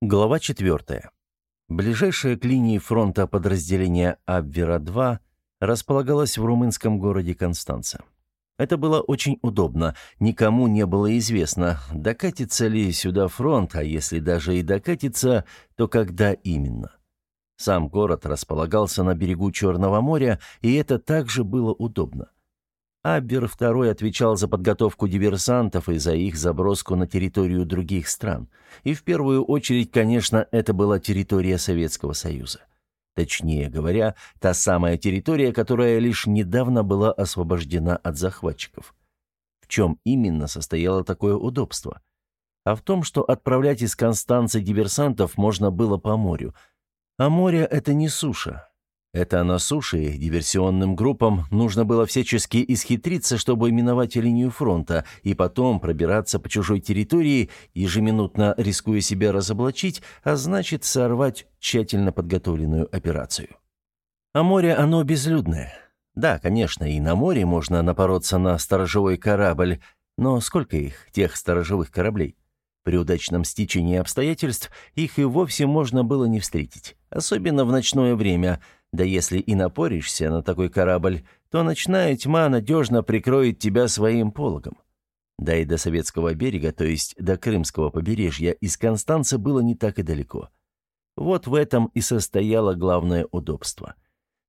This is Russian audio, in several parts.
Глава 4. Ближайшее к линии фронта подразделение Абвера-2 располагалось в румынском городе Констанца. Это было очень удобно, никому не было известно, докатится ли сюда фронт, а если даже и докатится, то когда именно. Сам город располагался на берегу Черного моря, и это также было удобно. Абвер II отвечал за подготовку диверсантов и за их заброску на территорию других стран. И в первую очередь, конечно, это была территория Советского Союза. Точнее говоря, та самая территория, которая лишь недавно была освобождена от захватчиков. В чем именно состояло такое удобство? А в том, что отправлять из Констанции диверсантов можно было по морю. А море — это не суша, это на суше диверсионным группам нужно было всячески исхитриться, чтобы миновать линию фронта и потом пробираться по чужой территории, ежеминутно рискуя себя разоблачить, а значит сорвать тщательно подготовленную операцию. А море оно безлюдное. Да, конечно, и на море можно напороться на сторожевой корабль, но сколько их, тех сторожевых кораблей? При удачном стечении обстоятельств их и вовсе можно было не встретить, особенно в ночное время – да если и напоришься на такой корабль, то ночная тьма надежно прикроет тебя своим пологом. Да и до советского берега, то есть до крымского побережья, из Констанца было не так и далеко. Вот в этом и состояло главное удобство.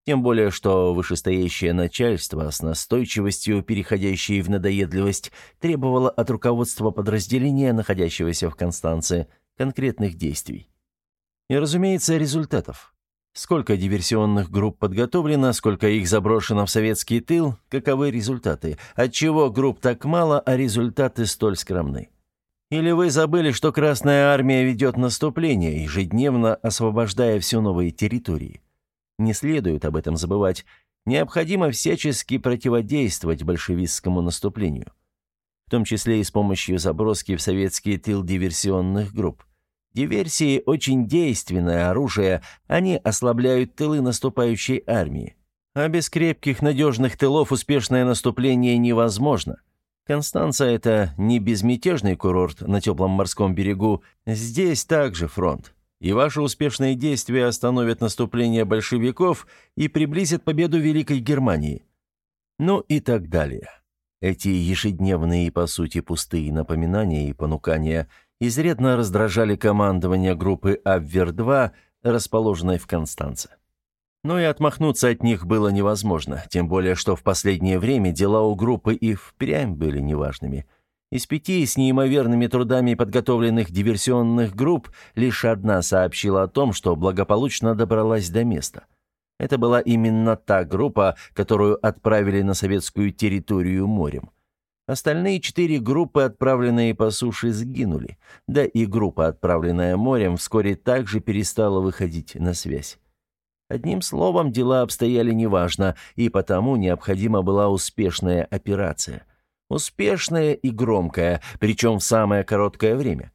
Тем более, что вышестоящее начальство с настойчивостью, переходящей в надоедливость, требовало от руководства подразделения, находящегося в Констанце, конкретных действий. И, разумеется, результатов. Сколько диверсионных групп подготовлено, сколько их заброшено в советский тыл, каковы результаты? Отчего групп так мало, а результаты столь скромны? Или вы забыли, что Красная Армия ведет наступление, ежедневно освобождая все новые территории? Не следует об этом забывать. Необходимо всячески противодействовать большевистскому наступлению. В том числе и с помощью заброски в советский тыл диверсионных групп. Диверсии – очень действенное оружие, они ослабляют тылы наступающей армии. А без крепких, надежных тылов успешное наступление невозможно. Констанция – это не безмятежный курорт на теплом морском берегу, здесь также фронт. И ваши успешные действия остановят наступление большевиков и приблизят победу Великой Германии. Ну и так далее. Эти ежедневные по сути, пустые напоминания и понукания – изрядно раздражали командование группы «Абвер-2», расположенной в Констанце. Но и отмахнуться от них было невозможно, тем более что в последнее время дела у группы и впрямь были неважными. Из пяти с неимоверными трудами подготовленных диверсионных групп лишь одна сообщила о том, что благополучно добралась до места. Это была именно та группа, которую отправили на советскую территорию морем. Остальные четыре группы, отправленные по суше, сгинули. Да и группа, отправленная морем, вскоре также перестала выходить на связь. Одним словом, дела обстояли неважно, и потому необходима была успешная операция. Успешная и громкая, причем в самое короткое время.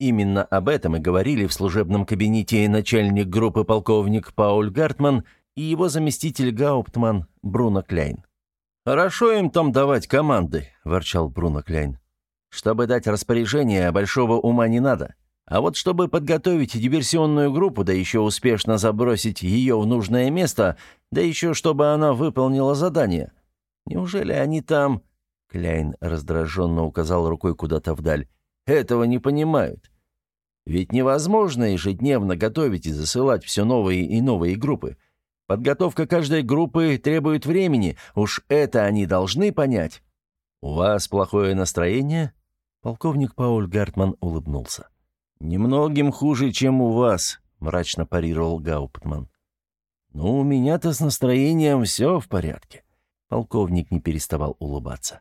Именно об этом и говорили в служебном кабинете начальник группы полковник Пауль Гартман и его заместитель Гауптман Бруно Кляйн. «Хорошо им там давать команды», — ворчал Бруно Кляйн. «Чтобы дать распоряжение, большого ума не надо. А вот чтобы подготовить диверсионную группу, да еще успешно забросить ее в нужное место, да еще чтобы она выполнила задание. Неужели они там...» Кляйн раздраженно указал рукой куда-то вдаль. «Этого не понимают. Ведь невозможно ежедневно готовить и засылать все новые и новые группы. Подготовка каждой группы требует времени, уж это они должны понять. У вас плохое настроение? Полковник Пауль Гартман улыбнулся. Немногим хуже, чем у вас, мрачно парировал Гауптман. Ну, у меня-то с настроением все в порядке. Полковник не переставал улыбаться.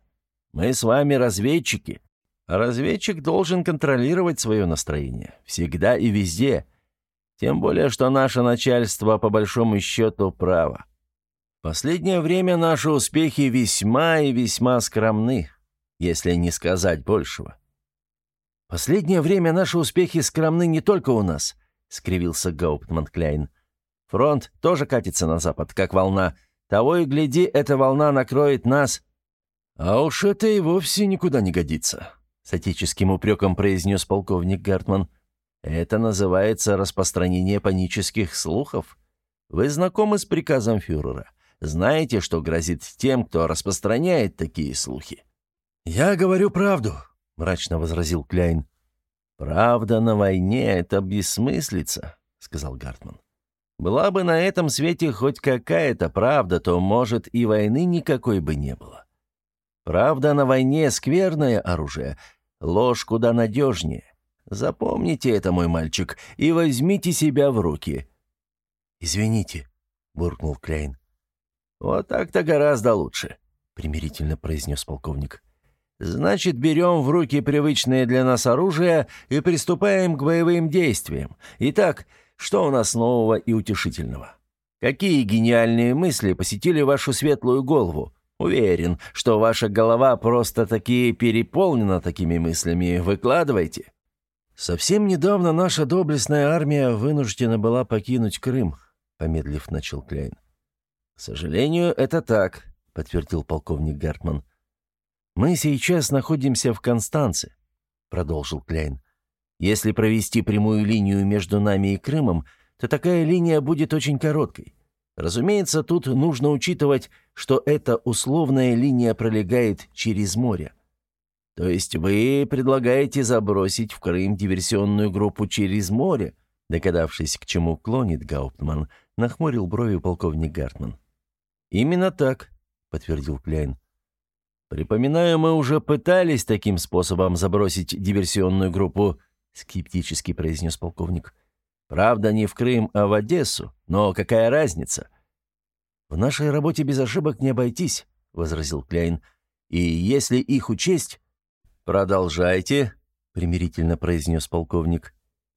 Мы с вами разведчики. А разведчик должен контролировать свое настроение. Всегда и везде. Тем более, что наше начальство, по большому счету, право. Последнее время наши успехи весьма и весьма скромны, если не сказать большего. «Последнее время наши успехи скромны не только у нас», — скривился Гауптман Кляйн. «Фронт тоже катится на запад, как волна. Того и гляди, эта волна накроет нас». «А уж это и вовсе никуда не годится», — с отеческим упреком произнес полковник Гартман. Это называется распространение панических слухов. Вы знакомы с приказом фюрера? Знаете, что грозит тем, кто распространяет такие слухи?» «Я говорю правду», — мрачно возразил Кляйн. «Правда на войне — это бессмыслица», — сказал Гартман. «Была бы на этом свете хоть какая-то правда, то, может, и войны никакой бы не было. Правда на войне — скверное оружие, ложь куда надежнее. Запомните это, мой мальчик, и возьмите себя в руки». «Извините», — буркнул Кляйн. «Вот так-то гораздо лучше», — примирительно произнес полковник. «Значит, берем в руки привычное для нас оружие и приступаем к боевым действиям. Итак, что у нас нового и утешительного? Какие гениальные мысли посетили вашу светлую голову? Уверен, что ваша голова просто-таки переполнена такими мыслями. Выкладывайте». «Совсем недавно наша доблестная армия вынуждена была покинуть Крым», — помедлив начал Кляйн. «К сожалению, это так», — подтвердил полковник Гартман. «Мы сейчас находимся в Констанце», — продолжил Кляйн. «Если провести прямую линию между нами и Крымом, то такая линия будет очень короткой. Разумеется, тут нужно учитывать, что эта условная линия пролегает через море. То есть вы предлагаете забросить в Крым диверсионную группу через море? Догадавшись, к чему клонит Гауптман, нахмурил брови полковник Гартман. «Именно так», — подтвердил Кляйн. «Припоминаю, мы уже пытались таким способом забросить диверсионную группу», — скептически произнес полковник. «Правда, не в Крым, а в Одессу. Но какая разница?» «В нашей работе без ошибок не обойтись», — возразил Кляйн. «И если их учесть, «Продолжайте», — примирительно произнес полковник.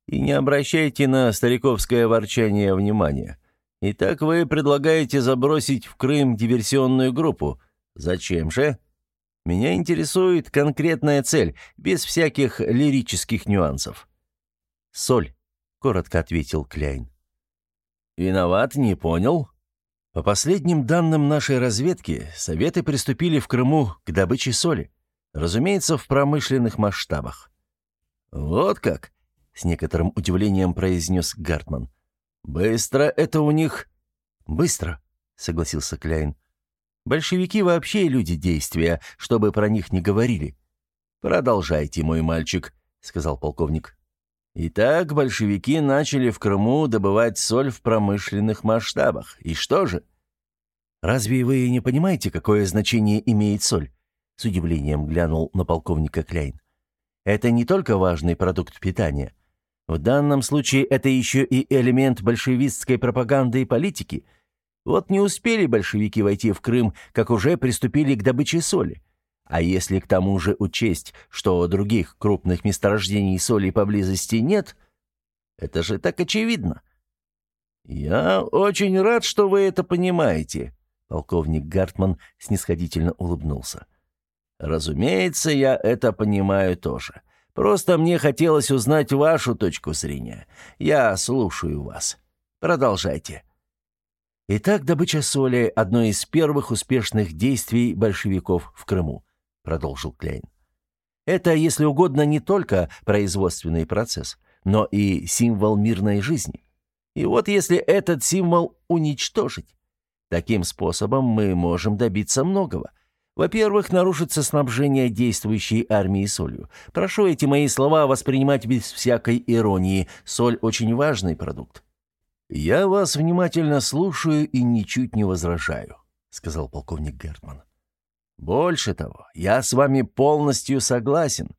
«И не обращайте на стариковское ворчание внимания. Итак, вы предлагаете забросить в Крым диверсионную группу. Зачем же? Меня интересует конкретная цель, без всяких лирических нюансов». «Соль», — коротко ответил Кляйн. «Виноват, не понял». По последним данным нашей разведки, Советы приступили в Крыму к добыче соли. Разумеется, в промышленных масштабах. «Вот как?» — с некоторым удивлением произнес Гартман. «Быстро это у них...» «Быстро», — согласился Кляйн. «Большевики вообще люди действия, чтобы про них не говорили». «Продолжайте, мой мальчик», — сказал полковник. «Итак, большевики начали в Крыму добывать соль в промышленных масштабах. И что же?» «Разве вы не понимаете, какое значение имеет соль? С удивлением глянул на полковника Кляйн. Это не только важный продукт питания. В данном случае это еще и элемент большевистской пропаганды и политики. Вот не успели большевики войти в Крым, как уже приступили к добыче соли. А если к тому же учесть, что других крупных месторождений соли поблизости нет, это же так очевидно. «Я очень рад, что вы это понимаете», — полковник Гартман снисходительно улыбнулся. Разумеется, я это понимаю тоже. Просто мне хотелось узнать вашу точку зрения. Я слушаю вас. Продолжайте. Итак, добыча соли – одно из первых успешных действий большевиков в Крыму, продолжил Кляйн. Это, если угодно, не только производственный процесс, но и символ мирной жизни. И вот если этот символ уничтожить, таким способом мы можем добиться многого. Во-первых, нарушится снабжение действующей армии солью. Прошу эти мои слова воспринимать без всякой иронии. Соль – очень важный продукт. «Я вас внимательно слушаю и ничуть не возражаю», — сказал полковник Гертман. «Больше того, я с вами полностью согласен».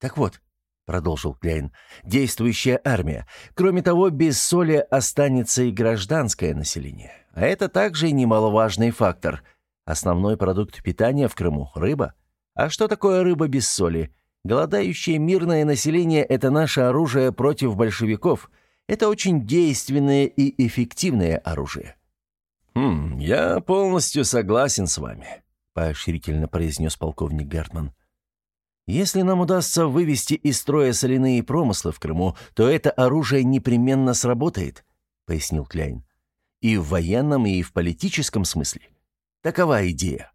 «Так вот», — продолжил Кляйн, — «действующая армия. Кроме того, без соли останется и гражданское население. А это также немаловажный фактор — Основной продукт питания в Крыму – рыба. А что такое рыба без соли? Голодающее мирное население – это наше оружие против большевиков. Это очень действенное и эффективное оружие. «Хм, я полностью согласен с вами», – поощрительно произнес полковник Гартман. «Если нам удастся вывести из строя соляные промыслы в Крыму, то это оружие непременно сработает», — пояснил Кляйн. «И в военном, и в политическом смысле. Такова идея».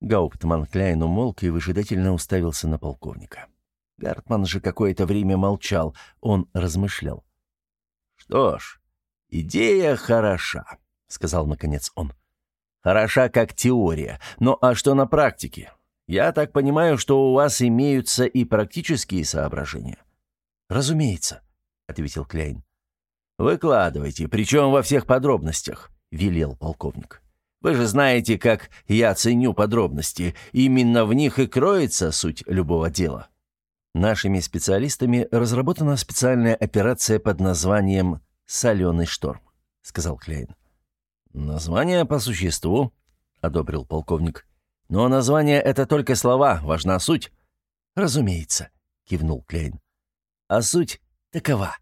Гауптман Кляйн умолк и выжидательно уставился на полковника. Гартман же какое-то время молчал, он размышлял. «Что ж, идея хороша», — сказал наконец он. «Хороша как теория. Но а что на практике? Я так понимаю, что у вас имеются и практические соображения». «Разумеется», — ответил Кляйн. «Выкладывайте, причем во всех подробностях», — велел полковник. «Вы же знаете, как я ценю подробности. Именно в них и кроется суть любого дела». Нашими специалистами разработана специальная операция под названием «Соленый шторм», — сказал Кляйн. «Название по существу», — одобрил полковник. «Но название — это только слова, важна суть». «Разумеется», — кивнул Кляйн. «А суть такова».